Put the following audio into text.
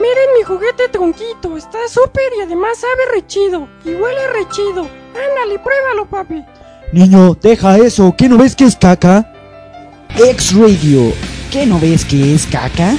Miren mi juguete tronquito, está súper y además sabe rechido y huele rechido. Ándale, pruébalo, papi. Niño, deja eso, ¿qué no ves que es caca? Ex Radio, ¿qué no ves que es caca?